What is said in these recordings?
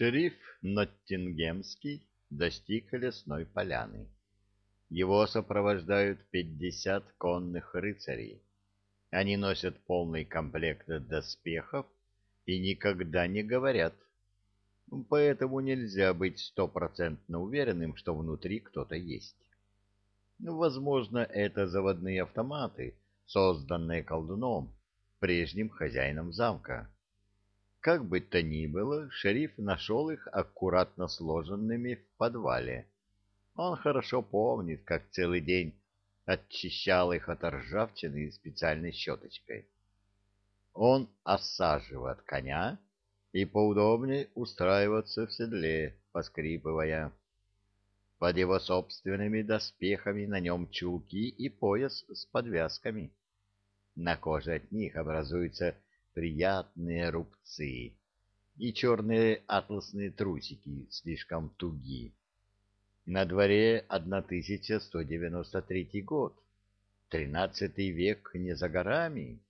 Шериф Ноттингемский достиг лесной поляны. Его сопровождают пятьдесят конных рыцарей. Они носят полный комплект доспехов и никогда не говорят. Поэтому нельзя быть стопроцентно уверенным, что внутри кто-то есть. Возможно, это заводные автоматы, созданные колдуном, прежним хозяином замка. Как бы то ни было, шериф нашел их аккуратно сложенными в подвале. Он хорошо помнит, как целый день очищал их от ржавчины специальной щеточкой. Он осаживает коня и поудобнее устраивается в седле, поскрипывая. Под его собственными доспехами на нем чулки и пояс с подвязками. На коже от них образуются приятные рубцы и черные атласные трусики слишком туги. На дворе 1193 год, тринадцатый век не за горами.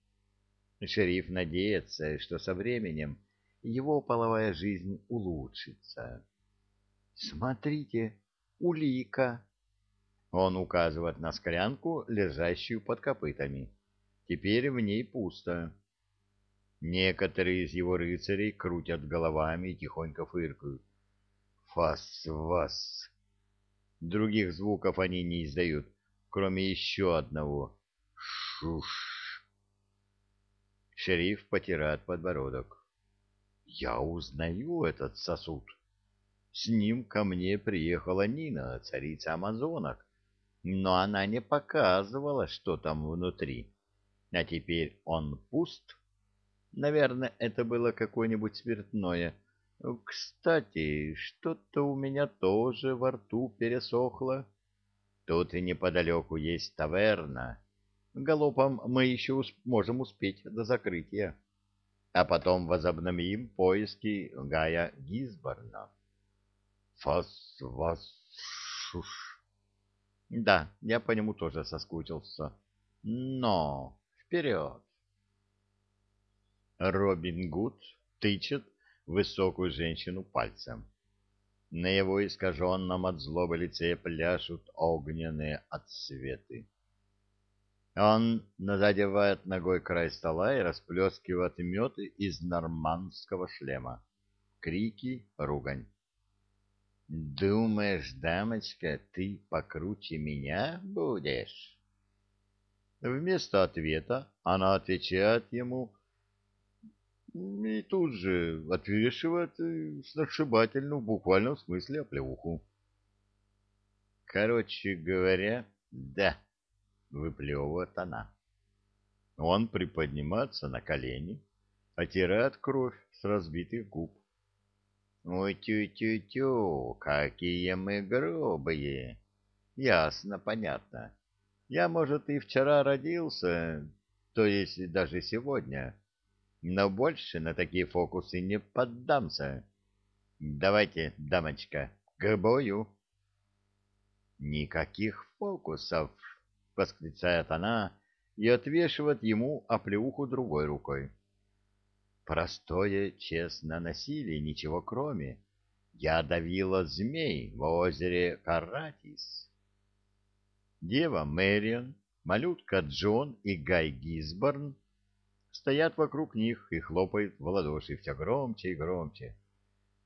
Шериф надеется, что со временем его половая жизнь улучшится. «Смотрите, улика!» Он указывает на склянку, лежащую под копытами. Теперь в ней пусто. Некоторые из его рыцарей крутят головами и тихонько фыркают. «Фас-вас!» Других звуков они не издают, кроме еще одного. «Шуш!» Шериф потирает подбородок. «Я узнаю этот сосуд. С ним ко мне приехала Нина, царица амазонок, но она не показывала, что там внутри. А теперь он пуст» Наверное, это было какое-нибудь спиртное. Кстати, что-то у меня тоже во рту пересохло. Тут и неподалеку есть таверна. Галопом мы еще усп можем успеть до закрытия. А потом возобновим поиски Гая Гизборна. Фас, вас, шуш. Да, я по нему тоже соскучился. Но вперед! Робин Гуд тычет высокую женщину пальцем. На его искаженном от злобы лице пляшут огненные отсветы. Он задевает ногой край стола и расплескивает мед из нормандского шлема. Крики, ругань. «Думаешь, дамочка, ты покруче меня будешь?» Вместо ответа она отвечает ему и тут же отвешивает э, сногсшибательную в буквальном смысле оплеуху. Короче говоря, да, выплевывает она. Он приподнимается на колени, отирает кровь с разбитых губ. Ой, тю-тю-тю, какие мы грубые. Ясно, понятно. Я, может, и вчера родился, то есть даже сегодня, но больше на такие фокусы не поддамся. Давайте, дамочка, к бою. Никаких фокусов, восклицает она и отвешивает ему оплеуху другой рукой. Простое, честное насилие, ничего кроме. Я давила змей в озере Каратис. Дева Мэриан, малютка Джон и Гай Гизборн стоят вокруг них и хлопают в ладоши все громче и громче.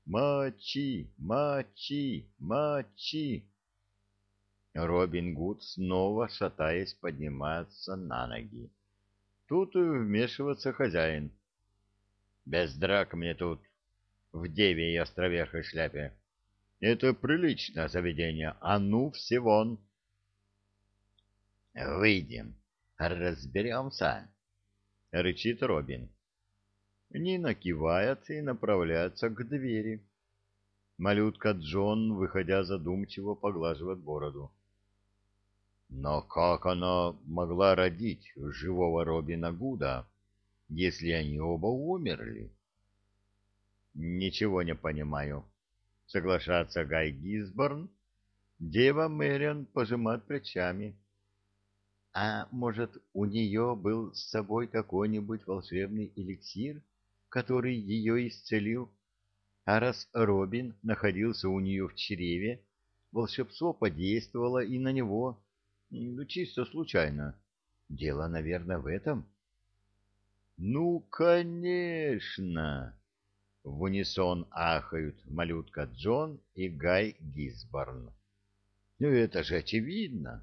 «Мочи! Мочи! Мочи!» Робин Гуд снова, шатаясь, поднимается на ноги. Тут вмешивается хозяин. «Без драк мне тут, в деве и островерхой шляпе. Это приличное заведение, а ну все вон!» «Выйдем, разберемся!» — рычит Робин. Нина кивает и направляется к двери. Малютка Джон, выходя задумчиво, поглаживает бороду. Но как она могла родить живого Робина Гуда, если они оба умерли? Ничего не понимаю. Соглашается Гай Гизборн. Дева Мэриан пожимает плечами. А может, у нее был с собой какой-нибудь волшебный эликсир, который ее исцелил? А раз Робин находился у нее в чреве, волшебство подействовало и на него, ну, чисто случайно. Дело, наверное, в этом. — Ну, конечно! — в унисон ахают малютка Джон и Гай Гисборн. — Ну, это же очевидно!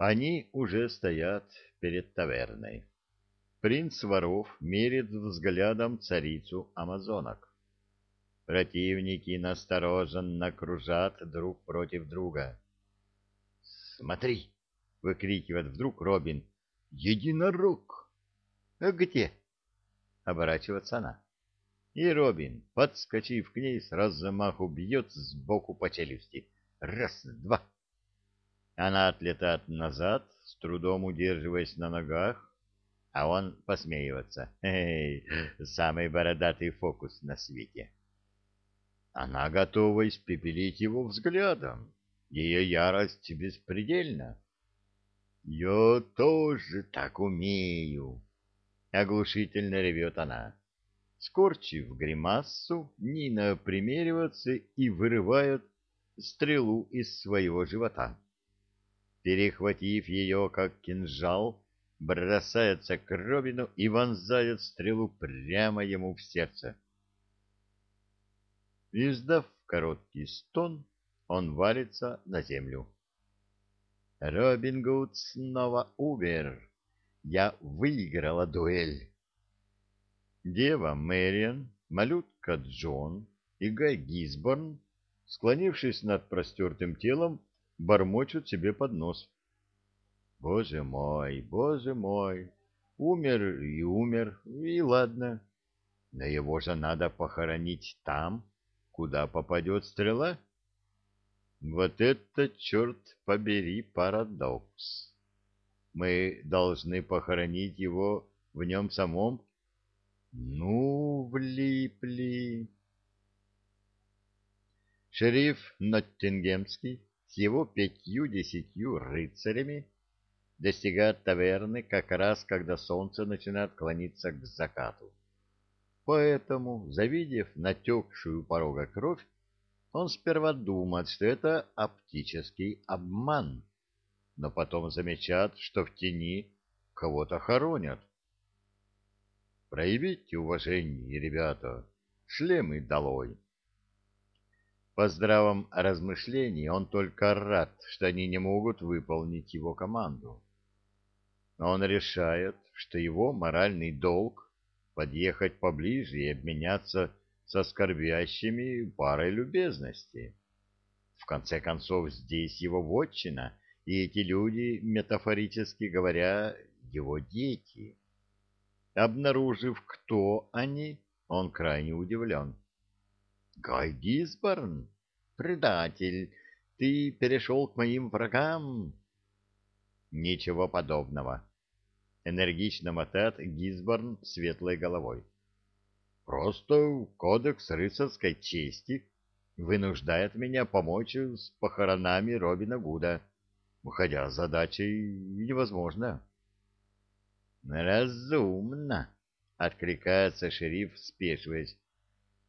Они уже стоят перед таверной. Принц воров мерит взглядом царицу амазонок. Противники настороженно кружат друг против друга. «Смотри!» — выкрикивает вдруг Робин. «Единорог!» «Где?» — оборачивается она. И Робин, подскочив к ней, с размаху бьет сбоку по челюсти. Раз, два. Она отлетает назад, с трудом удерживаясь на ногах, а он посмеивается. Эй, самый бородатый фокус на свете. Она готова испепелить его взглядом. Ее ярость беспредельна. «Я тоже так умею!» — оглушительно ревет она. Скорчив гримассу, Нина примеривается и вырывает стрелу из своего живота. Перехватив ее, как кинжал, бросается к Робину и вонзает стрелу прямо ему в сердце. Издав короткий стон, он валится на землю. Робин Гуд снова умер. Я выиграла дуэль. Дева Мэриан, малютка Джон и Гай Гисборн, склонившись над простертым телом, бормочут себе под нос. Боже мой, боже мой, умер и умер, и ладно. Но его же надо похоронить там, куда попадет стрела? Вот это, черт побери, парадокс. Мы должны похоронить его в нем самом? Ну, влипли. Шериф Ноттингемский с его пятью-десятью рыцарями достигает таверны как раз, когда солнце начинает клониться к закату. Поэтому, завидев натекшую порога кровь, он сперва думает, что это оптический обман, но потом замечает, что в тени кого-то хоронят. Проявите уважение, ребята, шлемы долой. По здравом размышлении он только рад, что они не могут выполнить его команду. Но он решает, что его моральный долг подъехать поближе и обменяться со скорбящими парой любезности. В конце концов, здесь его вотчина, и эти люди, метафорически говоря, его дети. Обнаружив, кто они, он крайне удивлен. — Гай Гисборн, предатель, ты перешел к моим врагам? — Ничего подобного энергично мотает Гизборн светлой головой. Просто кодекс рыцарской чести вынуждает меня помочь с похоронами Робина Гуда, хотя задачей невозможно. Разумно, откликается шериф, спешиваясь.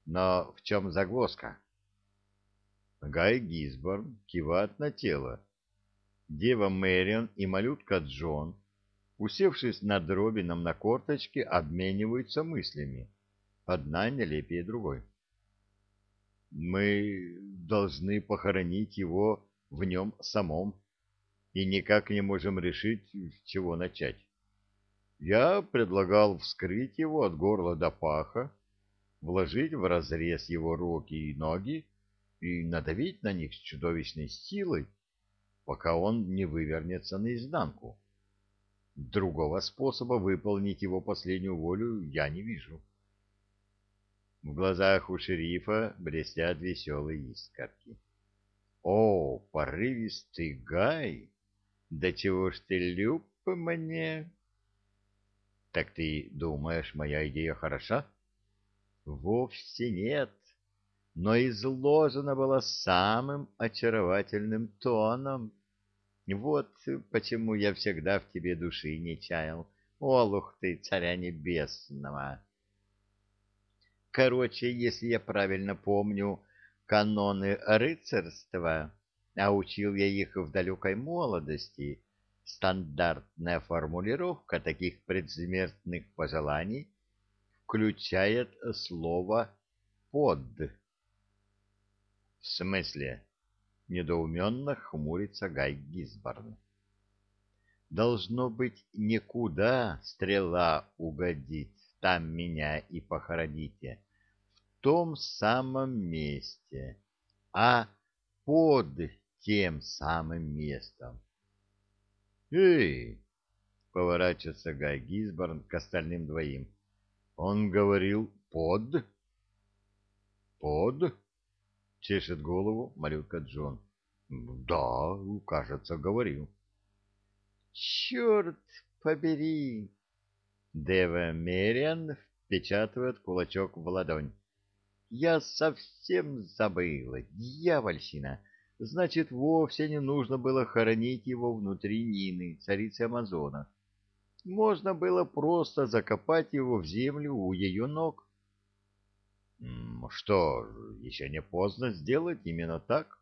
Но в чем загвоздка? Гай Гизборн кивает на тело. Дева Мэрион и малютка Джон усевшись над Робином на корточке, обмениваются мыслями. Одна нелепее другой. Мы должны похоронить его в нем самом, и никак не можем решить, с чего начать. Я предлагал вскрыть его от горла до паха, вложить в разрез его руки и ноги и надавить на них с чудовищной силой, пока он не вывернется наизнанку. Другого способа выполнить его последнюю волю я не вижу. В глазах у шерифа блестят веселые искорки. О, порывистый Гай! Да чего ж ты люб мне? Так ты думаешь, моя идея хороша? Вовсе нет, но изложена была самым очаровательным тоном. Вот почему я всегда в тебе души не чаял. Олух ты, царя небесного! Короче, если я правильно помню каноны рыцарства, а учил я их в далекой молодости, стандартная формулировка таких предсмертных пожеланий включает слово «под». — В смысле? — недоуменно хмурится Гай Гизборн. — Должно быть, никуда стрела угодит, там меня и похороните, в том самом месте, а под тем самым местом. — Эй! — поворачивается Гай Гизборн к остальным двоим. — Он говорил «под»? — Под? — чешет голову малютка Джон. — Да, кажется, говорил. — Черт побери! Дева Мериан впечатывает кулачок в ладонь. Я совсем забыла, дьявольщина. Значит, вовсе не нужно было хоронить его внутри Нины, царицы Амазона. Можно было просто закопать его в землю у ее ног. Что еще не поздно сделать именно так?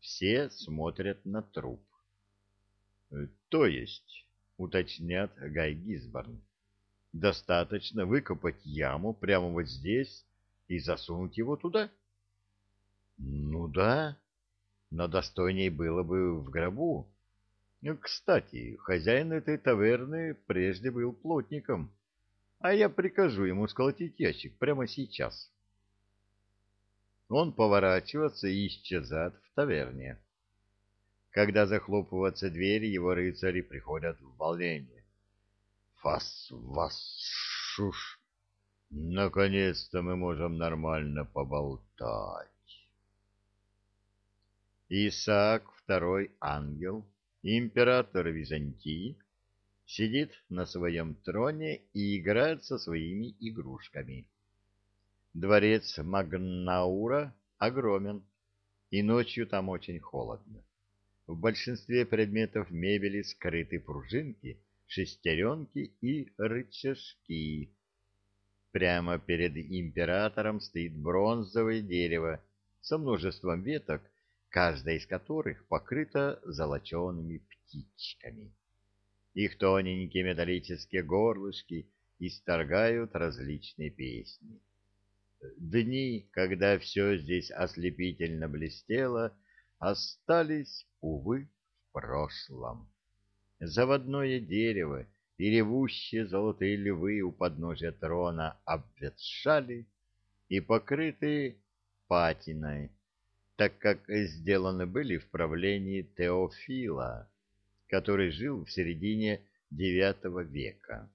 Все смотрят на труп. То есть уточнят Гай Гизборн. Достаточно выкопать яму прямо вот здесь и засунуть его туда? Ну да, но достойней было бы в гробу. Кстати, хозяин этой таверны прежде был плотником, а я прикажу ему сколотить ящик прямо сейчас. Он поворачивается и исчезает в таверне. Когда захлопываются двери, его рыцари приходят в волнение. Фас, вас, шуш. Наконец-то мы можем нормально поболтать. Исаак, второй ангел, император Византии, сидит на своем троне и играет со своими игрушками. Дворец Магнаура огромен, и ночью там очень холодно. В большинстве предметов мебели скрыты пружинки, шестеренки и рычажки. Прямо перед императором стоит бронзовое дерево со множеством веток, каждая из которых покрыта золочеными птичками. Их тоненькие металлические горлышки исторгают различные песни. Дни, когда все здесь ослепительно блестело, остались, увы, в прошлом. Заводное дерево и ревущие золотые львы у подножия трона обветшали и покрыты патиной, так как сделаны были в правлении Теофила, который жил в середине IX века.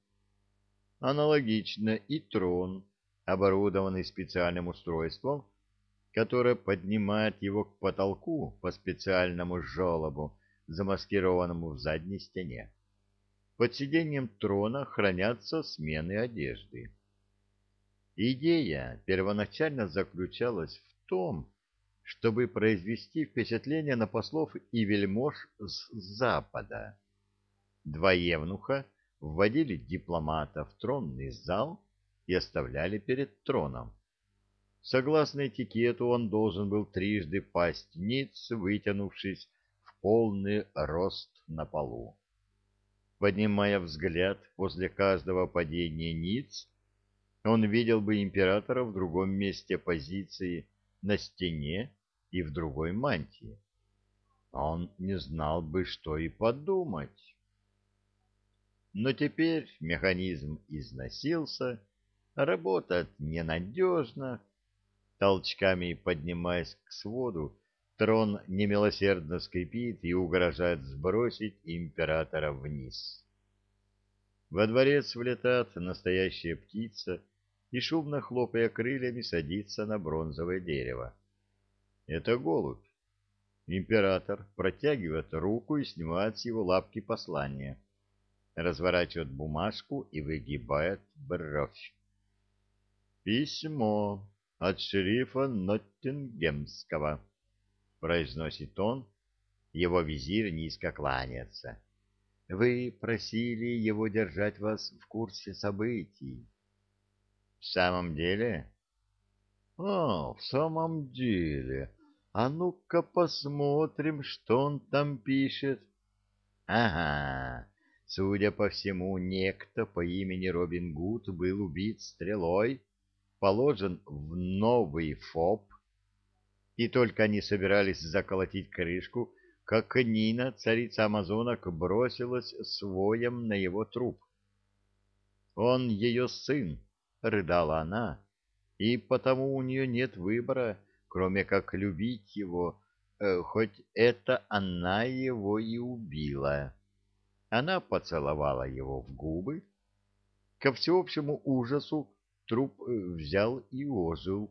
Аналогично и трон, оборудованный специальным устройством, которая поднимает его к потолку по специальному желобу, замаскированному в задней стене. Под сиденьем трона хранятся смены одежды. Идея первоначально заключалась в том, чтобы произвести впечатление на послов и вельмож с запада. Два евнуха вводили дипломата в тронный зал и оставляли перед троном. Согласно этикету, он должен был трижды пасть ниц, вытянувшись в полный рост на полу. Поднимая взгляд после каждого падения ниц, он видел бы императора в другом месте позиции на стене и в другой мантии. Он не знал бы, что и подумать. Но теперь механизм износился, работает ненадежно, толчками поднимаясь к своду, трон немилосердно скрипит и угрожает сбросить императора вниз. Во дворец влетает настоящая птица и, шумно хлопая крыльями, садится на бронзовое дерево. Это голубь. Император протягивает руку и снимает с его лапки послание. Разворачивает бумажку и выгибает бровь. Письмо от шерифа Ноттингемского, произносит он, его визирь низко кланяется. Вы просили его держать вас в курсе событий. В самом деле? А, в самом деле. А ну-ка посмотрим, что он там пишет. Ага. Судя по всему, некто по имени Робин Гуд был убит стрелой, положен в новый ФОП, и только они собирались заколотить крышку, как Нина, царица амазонок, бросилась своем на его труп. «Он ее сын», — рыдала она, — «и потому у нее нет выбора, кроме как любить его, э, хоть это она его и убила». Она поцеловала его в губы. Ко всеобщему ужасу труп э, взял и ожил.